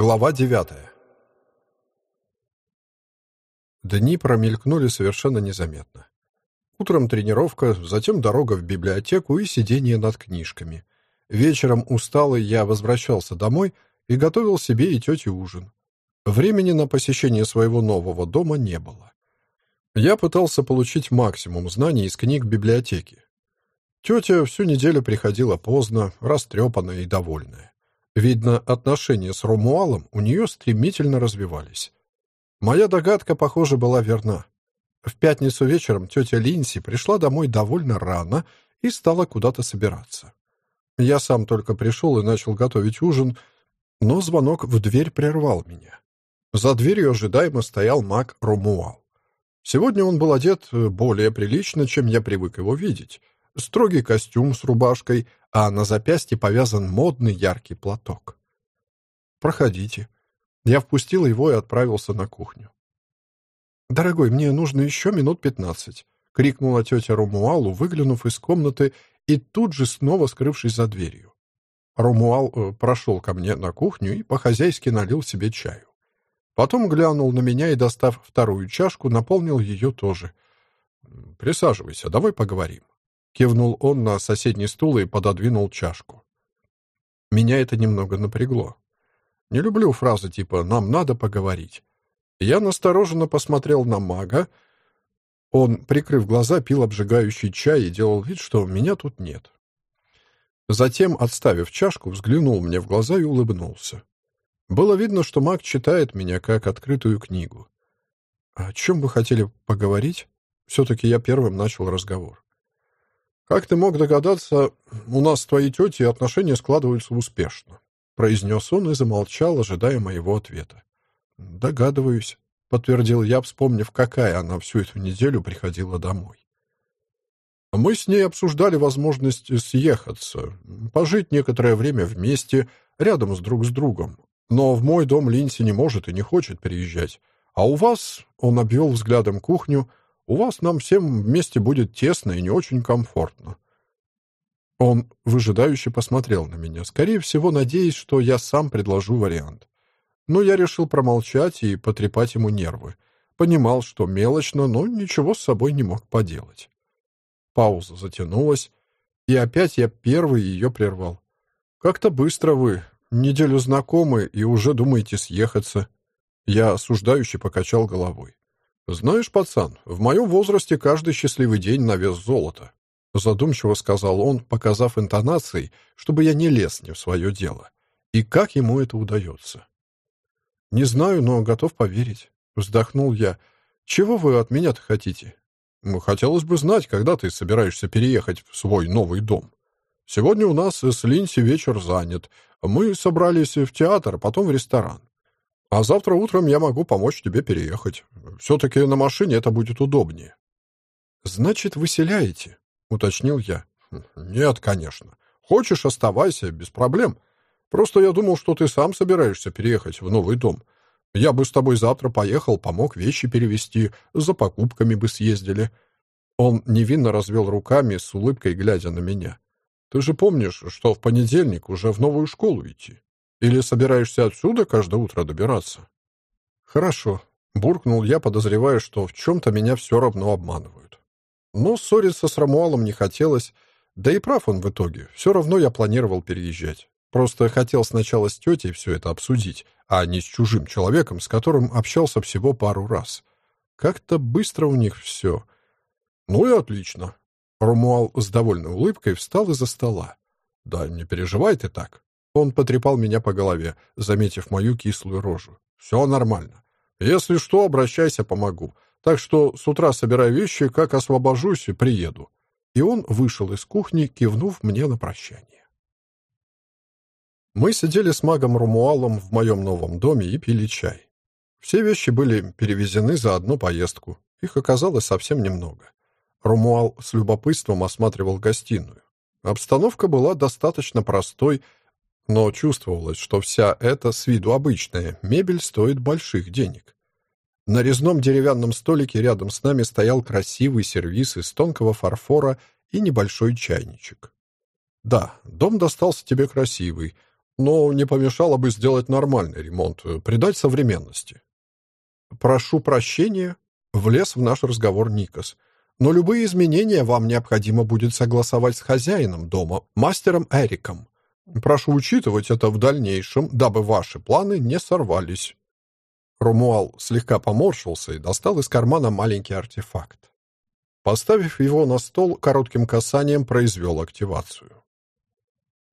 Глава девятая. Дни промелькнули совершенно незаметно. Утром тренировка, затем дорога в библиотеку и сидение над книжками. Вечером усталый я возвращался домой и готовил себе и тете ужин. Времени на посещение своего нового дома не было. Я пытался получить максимум знаний из книг библиотеки. Тетя всю неделю приходила поздно, растрепанная и довольная. Видно, отношения с Ромуалом у нее стремительно развивались. Моя догадка, похоже, была верна. В пятницу вечером тетя Линси пришла домой довольно рано и стала куда-то собираться. Я сам только пришел и начал готовить ужин, но звонок в дверь прервал меня. За дверью ожидаемо стоял маг Ромуал. Сегодня он был одет более прилично, чем я привык его видеть. Строгий костюм с рубашкой, а на запястье повязан модный яркий платок. «Проходите». Я впустил его и отправился на кухню. «Дорогой, мне нужно еще минут пятнадцать», — крикнула тетя Ромуалу, выглянув из комнаты и тут же снова скрывшись за дверью. Ромуал э, прошел ко мне на кухню и по-хозяйски налил себе чаю. Потом глянул на меня и, достав вторую чашку, наполнил ее тоже. «Присаживайся, давай поговорим». Кивнул он на соседний стул и пододвинул чашку. Меня это немного напрягло. Не люблю фразы типа «нам надо поговорить». Я настороженно посмотрел на мага. Он, прикрыв глаза, пил обжигающий чай и делал вид, что меня тут нет. Затем, отставив чашку, взглянул мне в глаза и улыбнулся. Было видно, что маг читает меня как открытую книгу. «О чем вы хотели поговорить?» Все-таки я первым начал разговор. «Как ты мог догадаться, у нас с твоей тетей отношения складываются успешно», произнес он и замолчал, ожидая моего ответа. «Догадываюсь», — подтвердил я, вспомнив, какая она всю эту неделю приходила домой. Мы с ней обсуждали возможность съехаться, пожить некоторое время вместе, рядом с друг с другом. Но в мой дом Линси не может и не хочет приезжать. А у вас, — он обвел взглядом кухню, — у вас нам всем вместе будет тесно и не очень комфортно». Он выжидающе посмотрел на меня, скорее всего, надеясь, что я сам предложу вариант. Но я решил промолчать и потрепать ему нервы. Понимал, что мелочно, но ничего с собой не мог поделать. Пауза затянулась, и опять я первый ее прервал. «Как-то быстро вы. Неделю знакомы и уже думаете съехаться». Я осуждающе покачал головой. «Знаешь, пацан, в моем возрасте каждый счастливый день на вес золота», задумчиво сказал он, показав интонацией, чтобы я не лез не в свое дело. И как ему это удается? «Не знаю, но готов поверить», — вздохнул я. «Чего вы от меня-то хотите?» «Ну, «Хотелось бы знать, когда ты собираешься переехать в свой новый дом. Сегодня у нас с Линси вечер занят. Мы собрались в театр, потом в ресторан. А завтра утром я могу помочь тебе переехать. Все-таки на машине это будет удобнее». «Значит, выселяете?» — уточнил я. «Нет, конечно. Хочешь, оставайся, без проблем. Просто я думал, что ты сам собираешься переехать в новый дом. Я бы с тобой завтра поехал, помог вещи перевезти, за покупками бы съездили». Он невинно развел руками, с улыбкой глядя на меня. «Ты же помнишь, что в понедельник уже в новую школу идти?» Или собираешься отсюда каждое утро добираться?» «Хорошо», — буркнул я, подозревая, что в чем-то меня все равно обманывают. Но ссориться с Рамуалом не хотелось, да и прав он в итоге. Все равно я планировал переезжать. Просто хотел сначала с тетей все это обсудить, а не с чужим человеком, с которым общался всего пару раз. Как-то быстро у них все. Ну и отлично. Ромуал с довольной улыбкой встал из-за стола. «Да не переживай ты так. Он потрепал меня по голове, заметив мою кислую рожу. «Все нормально. Если что, обращайся, помогу. Так что с утра собирай вещи, как освобожусь, и приеду». И он вышел из кухни, кивнув мне на прощание. Мы сидели с магом Румуалом в моем новом доме и пили чай. Все вещи были перевезены за одну поездку. Их оказалось совсем немного. Румуал с любопытством осматривал гостиную. Обстановка была достаточно простой, но чувствовалось, что вся эта с виду обычная мебель стоит больших денег. На резном деревянном столике рядом с нами стоял красивый сервиз из тонкого фарфора и небольшой чайничек. «Да, дом достался тебе красивый, Но не помешало бы сделать нормальный ремонт, придать современности. Прошу прощения, влез в наш разговор Никос. Но любые изменения вам необходимо будет согласовать с хозяином дома, мастером Эриком. Прошу учитывать это в дальнейшем, дабы ваши планы не сорвались. Румуал слегка поморщился и достал из кармана маленький артефакт. Поставив его на стол, коротким касанием произвел активацию.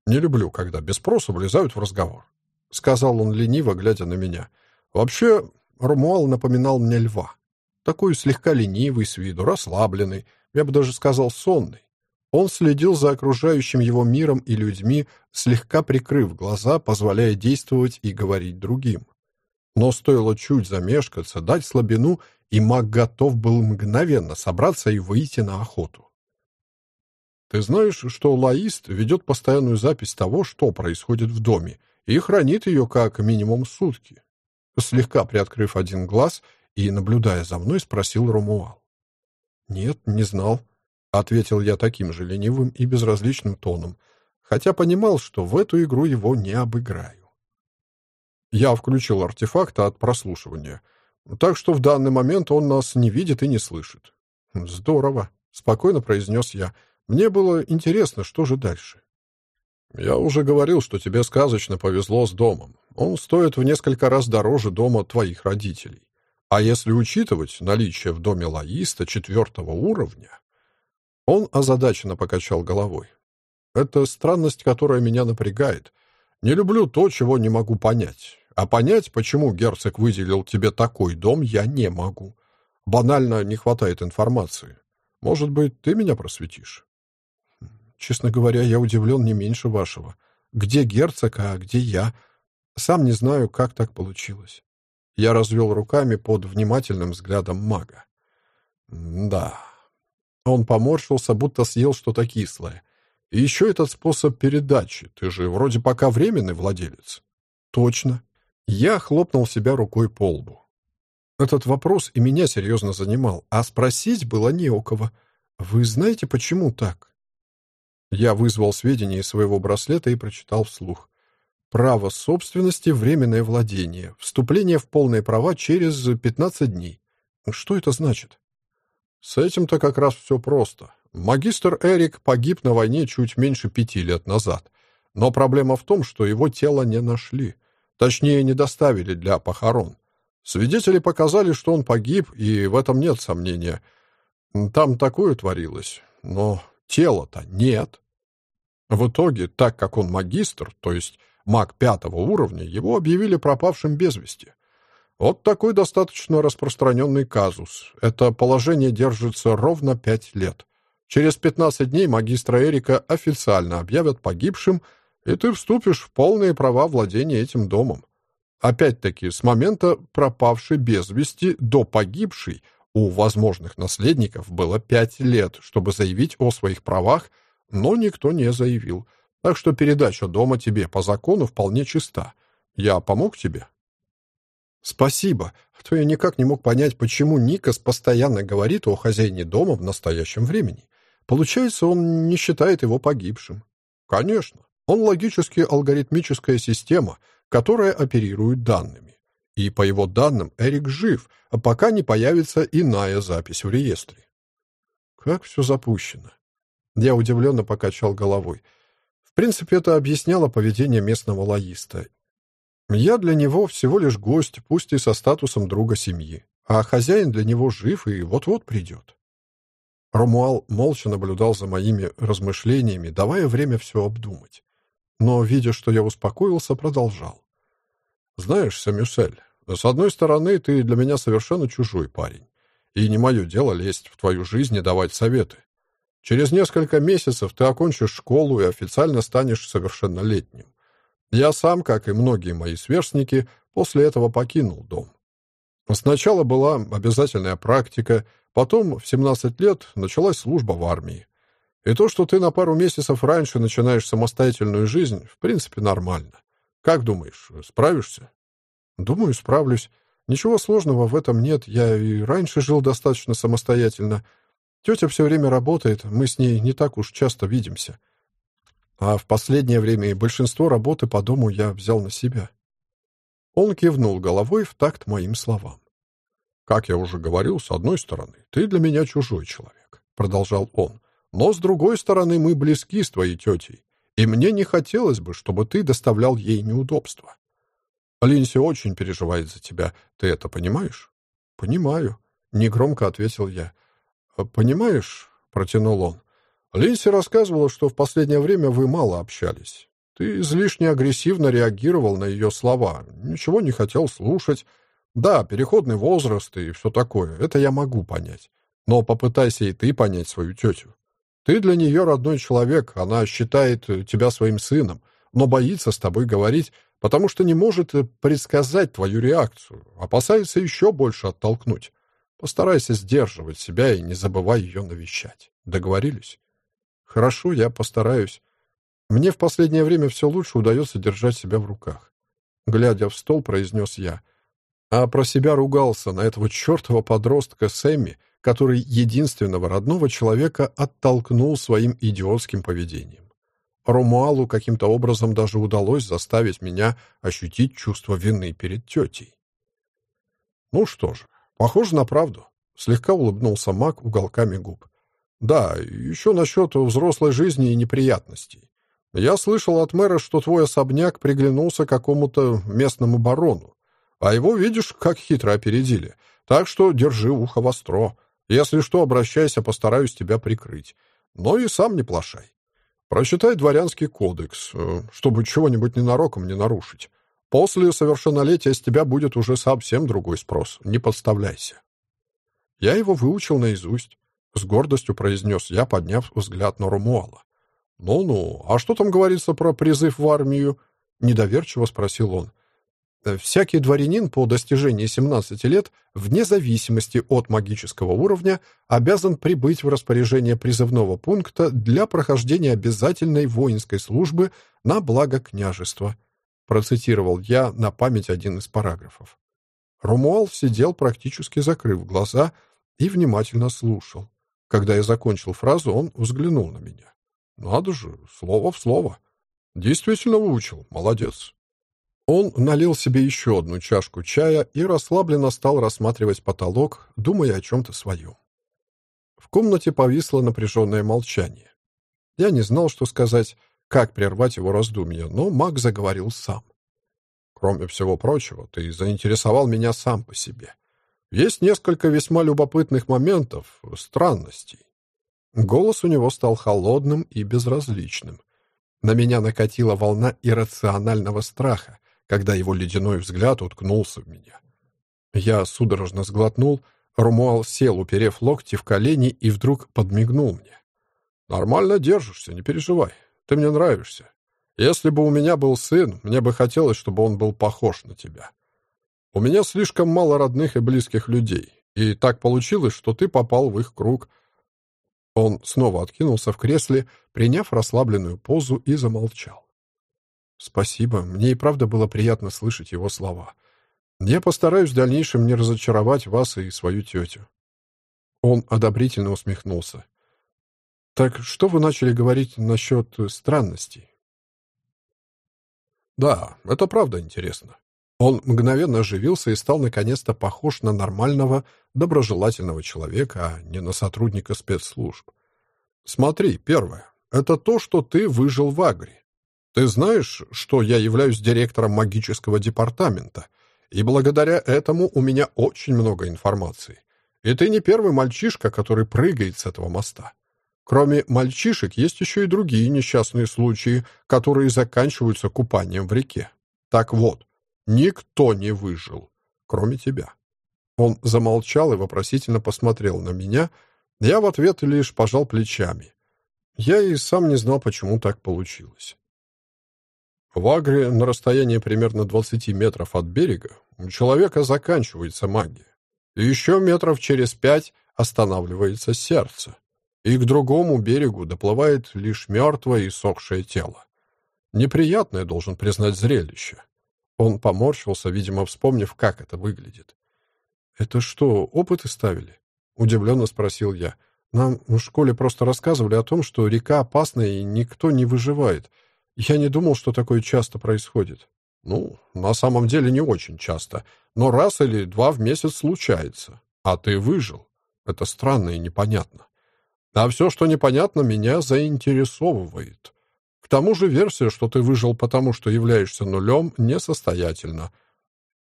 «Не люблю, когда без спроса влезают в разговор», — сказал он лениво, глядя на меня. «Вообще, Румуал напоминал мне льва. Такой слегка ленивый с виду, расслабленный, я бы даже сказал сонный. Он следил за окружающим его миром и людьми, слегка прикрыв глаза, позволяя действовать и говорить другим. Но стоило чуть замешкаться, дать слабину, и маг готов был мгновенно собраться и выйти на охоту. Ты знаешь, что лаист ведет постоянную запись того, что происходит в доме, и хранит ее как минимум сутки. Слегка приоткрыв один глаз и, наблюдая за мной, спросил Ромуал. «Нет, не знал», — ответил я таким же ленивым и безразличным тоном, хотя понимал, что в эту игру его не обыграю. Я включил артефакт от прослушивания, так что в данный момент он нас не видит и не слышит. «Здорово», — спокойно произнес я. «Мне было интересно, что же дальше». «Я уже говорил, что тебе сказочно повезло с домом. Он стоит в несколько раз дороже дома твоих родителей. А если учитывать наличие в доме лаиста четвертого уровня...» Он озадаченно покачал головой. «Это странность, которая меня напрягает. Не люблю то, чего не могу понять. А понять, почему герцог выделил тебе такой дом, я не могу. Банально не хватает информации. Может быть, ты меня просветишь? Честно говоря, я удивлен не меньше вашего. Где герцог, а где я? Сам не знаю, как так получилось. Я развел руками под внимательным взглядом мага. Да. Он поморщился, будто съел что-то кислое. И еще этот способ передачи. Ты же вроде пока временный владелец. Точно. Я хлопнул себя рукой по лбу. Этот вопрос и меня серьезно занимал, а спросить было не у кого. Вы знаете, почему так? Я вызвал сведения из своего браслета и прочитал вслух. Право собственности, временное владение, вступление в полные права через 15 дней. Что это значит? С этим-то как раз все просто. Магистр Эрик погиб на войне чуть меньше пяти лет назад. Но проблема в том, что его тело не нашли. Точнее, не доставили для похорон. Свидетели показали, что он погиб, и в этом нет сомнения. Там такое творилось. Но тела-то нет. В итоге, так как он магистр, то есть маг пятого уровня, его объявили пропавшим без вести. Вот такой достаточно распространенный казус. Это положение держится ровно пять лет. Через 15 дней магистра Эрика официально объявят погибшим, и ты вступишь в полные права владения этим домом. Опять-таки, с момента пропавшей без вести до погибшей у возможных наследников было пять лет, чтобы заявить о своих правах, но никто не заявил. Так что передача дома тебе по закону вполне чиста. Я помог тебе? Спасибо, а то я никак не мог понять, почему Никас постоянно говорит о хозяине дома в настоящем времени. Получается, он не считает его погибшим. Конечно, он логически алгоритмическая система, которая оперирует данными. И по его данным Эрик жив, а пока не появится иная запись в реестре. Как все запущено. Я удивленно покачал головой. В принципе, это объясняло поведение местного лоиста. Я для него всего лишь гость, пусть и со статусом друга семьи, а хозяин для него жив и вот-вот придет. Ромуал молча наблюдал за моими размышлениями, давая время все обдумать. Но, видя, что я успокоился, продолжал. «Знаешь, Самюсель, с одной стороны, ты для меня совершенно чужой парень, и не мое дело лезть в твою жизнь и давать советы. Через несколько месяцев ты окончишь школу и официально станешь совершеннолетним. Я сам, как и многие мои сверстники, после этого покинул дом. Сначала была обязательная практика, потом в 17 лет началась служба в армии. И то, что ты на пару месяцев раньше начинаешь самостоятельную жизнь, в принципе, нормально. Как думаешь, справишься? Думаю, справлюсь. Ничего сложного в этом нет. Я и раньше жил достаточно самостоятельно. Тетя все время работает, мы с ней не так уж часто видимся. А в последнее время и большинство работы по дому я взял на себя. Он кивнул головой в такт моим словам. «Как я уже говорил, с одной стороны, ты для меня чужой человек», — продолжал он. «Но с другой стороны, мы близки с твоей тетей, и мне не хотелось бы, чтобы ты доставлял ей неудобства. Линси очень переживает за тебя. Ты это понимаешь?» «Понимаю», — негромко ответил я. «Понимаешь», — протянул он, — «Линси рассказывала, что в последнее время вы мало общались. Ты излишне агрессивно реагировал на ее слова, ничего не хотел слушать. Да, переходный возраст и все такое, это я могу понять. Но попытайся и ты понять свою тетю. Ты для нее родной человек, она считает тебя своим сыном, но боится с тобой говорить, потому что не может предсказать твою реакцию, опасается еще больше оттолкнуть. Постарайся сдерживать себя и не забывай ее навещать. Договорились? Хорошо, я постараюсь. Мне в последнее время все лучше удается держать себя в руках. Глядя в стол, произнес я. А про себя ругался на этого чертова подростка Сэмми, который единственного родного человека оттолкнул своим идиотским поведением. Ромуалу каким-то образом даже удалось заставить меня ощутить чувство вины перед тетей. Ну что же, похоже на правду. Слегка улыбнулся Мак уголками губ. Да, еще насчет взрослой жизни и неприятностей. Я слышал от мэра, что твой особняк приглянулся какому-то местному барону. А его, видишь, как хитро опередили. Так что держи ухо востро. Если что, обращайся, постараюсь тебя прикрыть. Но и сам не плашай. Прочитай дворянский кодекс, э, чтобы чего-нибудь ненароком не нарушить. После совершеннолетия с тебя будет уже совсем другой спрос. Не подставляйся. Я его выучил наизусть. С гордостью произнес я, подняв взгляд на Румуала. «Ну-ну, а что там говорится про призыв в армию?» — недоверчиво спросил он. Всякий дворянин по достижении 17 лет, вне зависимости от магического уровня, обязан прибыть в распоряжение призывного пункта для прохождения обязательной воинской службы на благо княжества. Процитировал я на память один из параграфов. Румуал сидел, практически закрыв глаза, и внимательно слушал. Когда я закончил фразу, он взглянул на меня. «Надо же, слово в слово. Действительно выучил. Молодец». Он налил себе еще одну чашку чая и расслабленно стал рассматривать потолок, думая о чем-то своем. В комнате повисло напряженное молчание. Я не знал, что сказать, как прервать его раздумья, но маг заговорил сам. «Кроме всего прочего, ты заинтересовал меня сам по себе. Есть несколько весьма любопытных моментов, странностей». Голос у него стал холодным и безразличным. На меня накатила волна иррационального страха, когда его ледяной взгляд уткнулся в меня. Я судорожно сглотнул, Румуал сел, уперев локти в колени, и вдруг подмигнул мне. «Нормально держишься, не переживай. Ты мне нравишься. Если бы у меня был сын, мне бы хотелось, чтобы он был похож на тебя. У меня слишком мало родных и близких людей, и так получилось, что ты попал в их круг». Он снова откинулся в кресле, приняв расслабленную позу, и замолчал. Спасибо, мне и правда было приятно слышать его слова. Я постараюсь в дальнейшем не разочаровать вас и свою тетю. Он одобрительно усмехнулся. Так что вы начали говорить насчет странностей? Да, это правда интересно. Он мгновенно оживился и стал наконец-то похож на нормального, доброжелательного человека, а не на сотрудника спецслужб. Смотри, первое — это то, что ты выжил в Агре. Ты знаешь, что я являюсь директором магического департамента, и благодаря этому у меня очень много информации. И ты не первый мальчишка, который прыгает с этого моста. Кроме мальчишек, есть еще и другие несчастные случаи, которые заканчиваются купанием в реке. Так вот, никто не выжил, кроме тебя. Он замолчал и вопросительно посмотрел на меня. Я в ответ лишь пожал плечами. Я и сам не знал, почему так получилось. В Агре на расстоянии примерно 20 метров от берега у человека заканчивается магия. И еще метров через пять останавливается сердце. И к другому берегу доплывает лишь мертвое и сохшее тело. Неприятное, должен признать, зрелище. Он поморщился, видимо, вспомнив, как это выглядит. «Это что, опыты ставили?» — удивленно спросил я. Нам в школе просто рассказывали о том, что река опасная и никто не выживает. Я не думал, что такое часто происходит. Ну, на самом деле не очень часто, но раз или два в месяц случается. А ты выжил. Это странно и непонятно. А все, что непонятно, меня заинтересовывает. К тому же версия, что ты выжил потому, что являешься нулем, несостоятельна.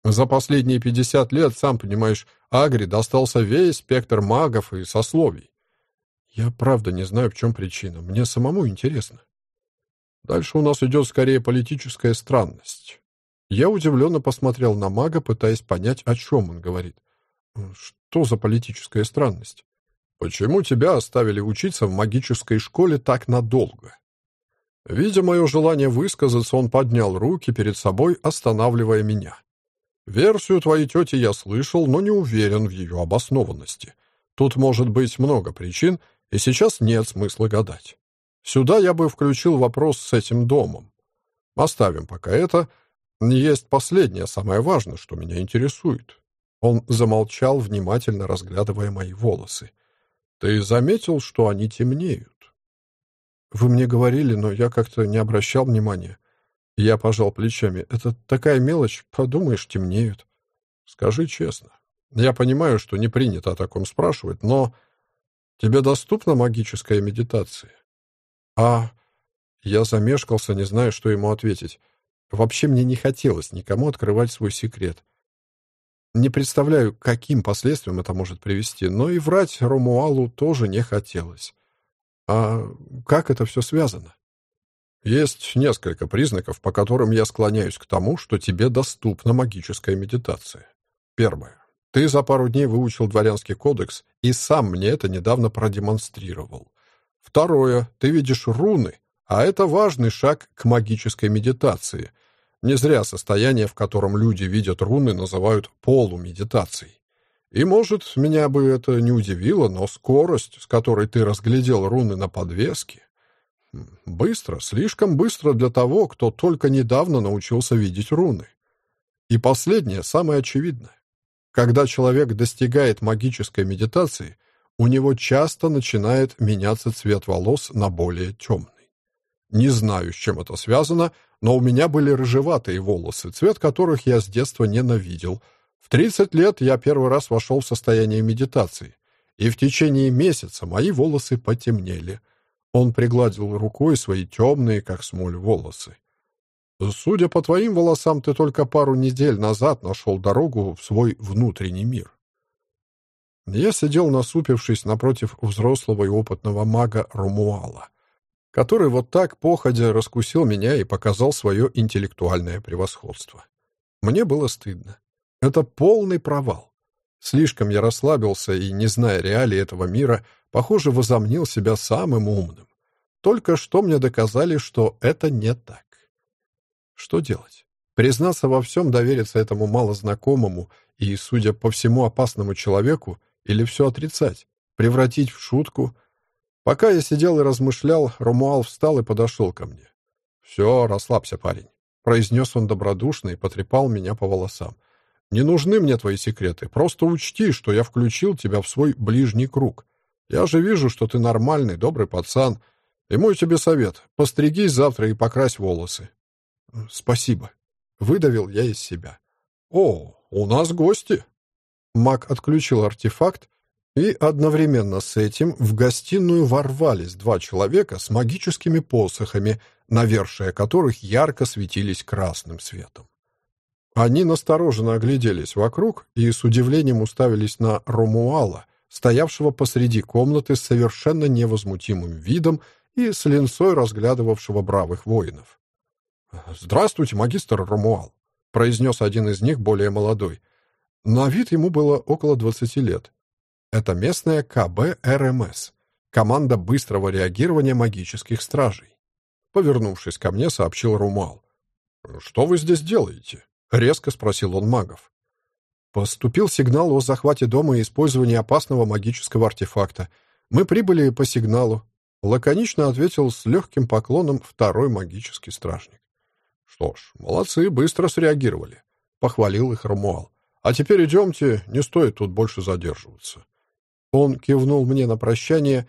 За последние 50 лет, сам понимаешь, Агри достался весь спектр магов и сословий. Я правда не знаю, в чем причина. Мне самому интересно. Дальше у нас идет скорее политическая странность. Я удивленно посмотрел на мага, пытаясь понять, о чем он говорит. Что за политическая странность? Почему тебя оставили учиться в магической школе так надолго? Видя мое желание высказаться, он поднял руки перед собой, останавливая меня. Версию твоей тети я слышал, но не уверен в ее обоснованности. Тут может быть много причин, и сейчас нет смысла гадать. Сюда я бы включил вопрос с этим домом. Оставим пока это. Есть последнее, самое важное, что меня интересует. Он замолчал, внимательно разглядывая мои волосы. Ты заметил, что они темнеют? Вы мне говорили, но я как-то не обращал внимания. Я пожал плечами. Это такая мелочь, подумаешь, темнеют. Скажи честно. Я понимаю, что не принято о таком спрашивать, но тебе доступна магическая медитация? А я замешкался, не зная, что ему ответить. Вообще мне не хотелось никому открывать свой секрет. Не представляю, каким последствиям это может привести, но и врать Ромуалу тоже не хотелось. А как это все связано? Есть несколько признаков, по которым я склоняюсь к тому, что тебе доступна магическая медитация. Первое. Ты за пару дней выучил дворянский кодекс и сам мне это недавно продемонстрировал. Второе. Ты видишь руны, а это важный шаг к магической медитации — не зря состояние, в котором люди видят руны, называют полумедитацией. И, может, меня бы это не удивило, но скорость, с которой ты разглядел руны на подвеске... Быстро, слишком быстро для того, кто только недавно научился видеть руны. И последнее, самое очевидное. Когда человек достигает магической медитации, у него часто начинает меняться цвет волос на более темный. Не знаю, с чем это связано, но у меня были рыжеватые волосы, цвет которых я с детства ненавидел. В 30 лет я первый раз вошел в состояние медитации, и в течение месяца мои волосы потемнели. Он пригладил рукой свои темные, как смоль, волосы. «Судя по твоим волосам, ты только пару недель назад нашел дорогу в свой внутренний мир». Я сидел, насупившись напротив взрослого и опытного мага Румуала который вот так походя раскусил меня и показал свое интеллектуальное превосходство. Мне было стыдно. Это полный провал. Слишком я расслабился и, не зная реалий этого мира, похоже, возомнил себя самым умным. Только что мне доказали, что это не так. Что делать? Признаться во всем, довериться этому малознакомому и, судя по всему, опасному человеку, или все отрицать, превратить в шутку — Пока я сидел и размышлял, Ромуал встал и подошел ко мне. «Все, расслабься, парень», — произнес он добродушно и потрепал меня по волосам. «Не нужны мне твои секреты. Просто учти, что я включил тебя в свой ближний круг. Я же вижу, что ты нормальный, добрый пацан. И мой тебе совет — постригись завтра и покрась волосы». «Спасибо», — выдавил я из себя. «О, у нас гости». Мак отключил артефакт, и одновременно с этим в гостиную ворвались два человека с магическими посохами, навершия которых ярко светились красным светом. Они настороженно огляделись вокруг и с удивлением уставились на Ромуала, стоявшего посреди комнаты с совершенно невозмутимым видом и с линцой разглядывавшего бравых воинов. «Здравствуйте, магистр Ромуал», — произнес один из них, более молодой. На вид ему было около двадцати лет, это местная КБ РМС, команда быстрого реагирования магических стражей. Повернувшись ко мне, сообщил Румал. «Что вы здесь делаете?» — резко спросил он магов. Поступил сигнал о захвате дома и использовании опасного магического артефакта. Мы прибыли по сигналу. Лаконично ответил с легким поклоном второй магический стражник. «Что ж, молодцы, быстро среагировали», — похвалил их Ромуал. «А теперь идемте, не стоит тут больше задерживаться». Он кивнул мне на прощание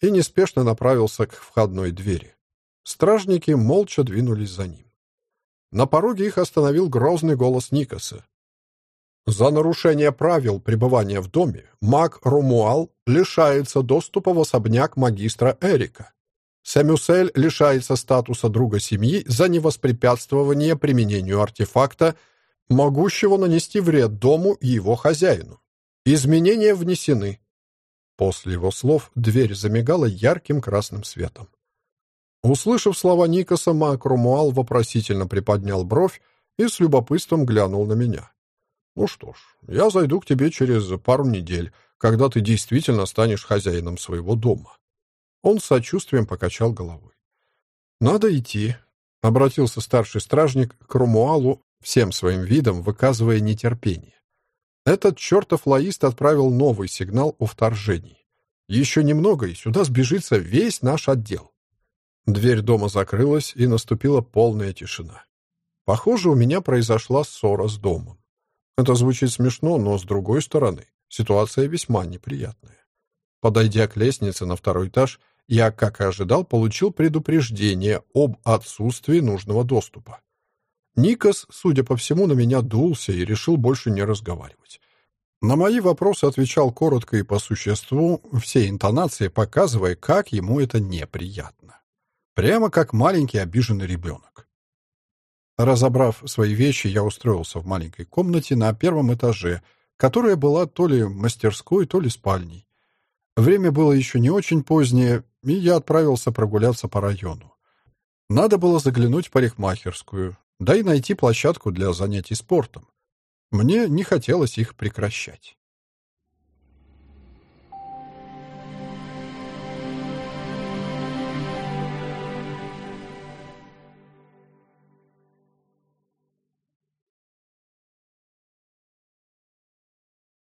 и неспешно направился к входной двери. Стражники молча двинулись за ним. На пороге их остановил грозный голос Никаса. За нарушение правил пребывания в доме маг Ромуал лишается доступа в особняк магистра Эрика. Сэмюсель лишается статуса друга семьи за невоспрепятствование применению артефакта, могущего нанести вред дому и его хозяину. Изменения внесены. После его слов дверь замигала ярким красным светом. Услышав слова Никаса, маг Ромуал вопросительно приподнял бровь и с любопытством глянул на меня. Ну что ж, я зайду к тебе через пару недель, когда ты действительно станешь хозяином своего дома. Он с сочувствием покачал головой. Надо идти, обратился старший стражник к Румуалу, всем своим видом выказывая нетерпение. Этот чертов лаист отправил новый сигнал о вторжении. Еще немного, и сюда сбежится весь наш отдел. Дверь дома закрылась, и наступила полная тишина. Похоже, у меня произошла ссора с домом. Это звучит смешно, но, с другой стороны, ситуация весьма неприятная. Подойдя к лестнице на второй этаж, я, как и ожидал, получил предупреждение об отсутствии нужного доступа. Никос, судя по всему, на меня дулся и решил больше не разговаривать. На мои вопросы отвечал коротко и по существу, все интонации показывая, как ему это неприятно. Прямо как маленький обиженный ребенок. Разобрав свои вещи, я устроился в маленькой комнате на первом этаже, которая была то ли мастерской, то ли спальней. Время было еще не очень позднее, и я отправился прогуляться по району. Надо было заглянуть в парикмахерскую, да и найти площадку для занятий спортом. Мне не хотелось их прекращать.